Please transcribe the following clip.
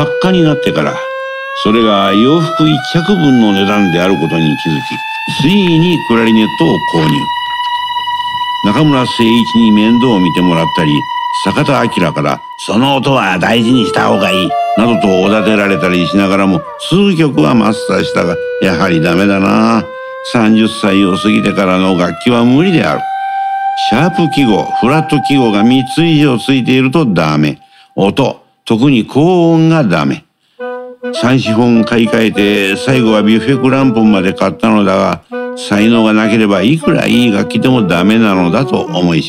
作家になってからそれが洋服一着分の値段であることに気づきついにクラリネットを購入。中村誠一に面倒を見てもらったり坂田明からその音は大事にした方がいいなどとおだてられたりしながらも数曲はマスターしたがやはりダメだな。30歳を過ぎてからの楽器は無理である。シャープ記号フラット記号が3つ以上ついているとダメ。音特に高音がダメ。三四本買い替えて最後はビュッフェクランポンまで買ったのだが才能がなければいくらいい楽器でもダメなのだと思い知